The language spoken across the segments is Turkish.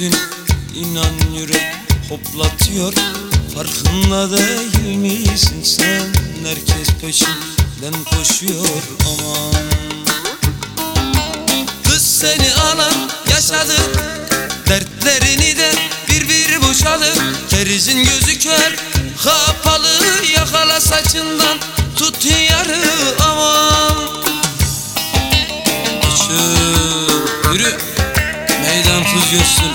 gözün inan yürek hoplatıyor. Farkında değil misin sen? Herkes peşinden koşuyor aman. Kız seni alan yaşadı Dertlerini de bir bir boşalı Kerizin gözü kör kapalı Yakala saçından tut yarı tuz görsün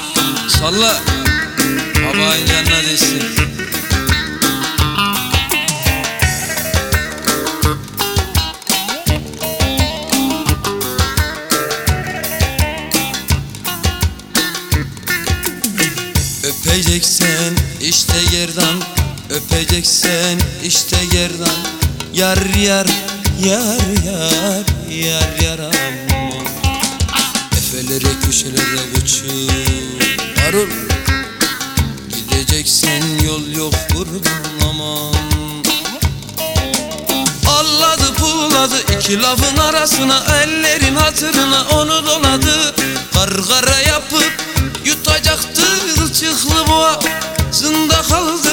Salla. Babayın canına değsin. Öpeceksen işte gerdan Öpeceksen işte gerdan Yar yar yar yar yar yar Efelere köşelere uçur Varır Gideceksen yol yok kurban aman. Alladı puladı iki lafın arasına Ellerin hatırına onu doladı. Gargara yapıp yutacaktı Kılçıklı boğazında kaldı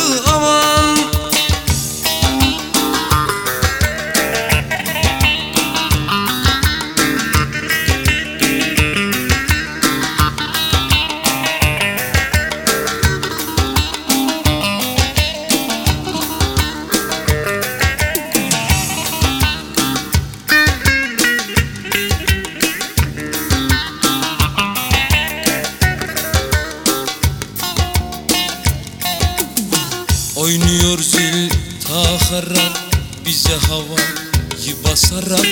Oynuyor zil takarak bize havayı basarak.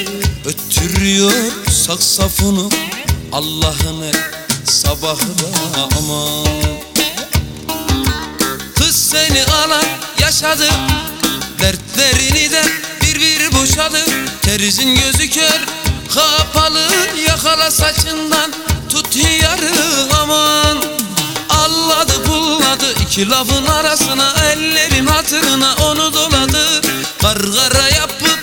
Öttürüyor saksafonu Allah'ını sabahı da aman. Kız seni alan yaşadı Dertlerini de bir bir boşadı. Kerizin gözü kör kapalı Yakala saçından tut yarı aman. Pulladı iki lafın arasına Ellerin hatırına onu doladı. Gargara yapıp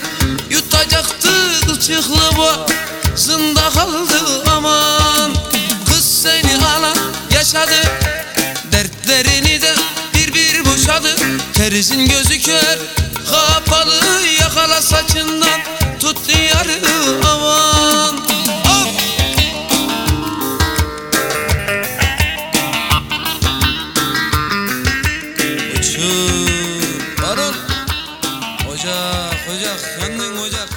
yutacaktı Kılçıklı boğazında kaldı aman. Kız seni alan yaşadı Dertlerini de bir bir boşadı. Kerizin gözü kör kapalı Yakala saçından Yarın Ocak ocak yandın ocak.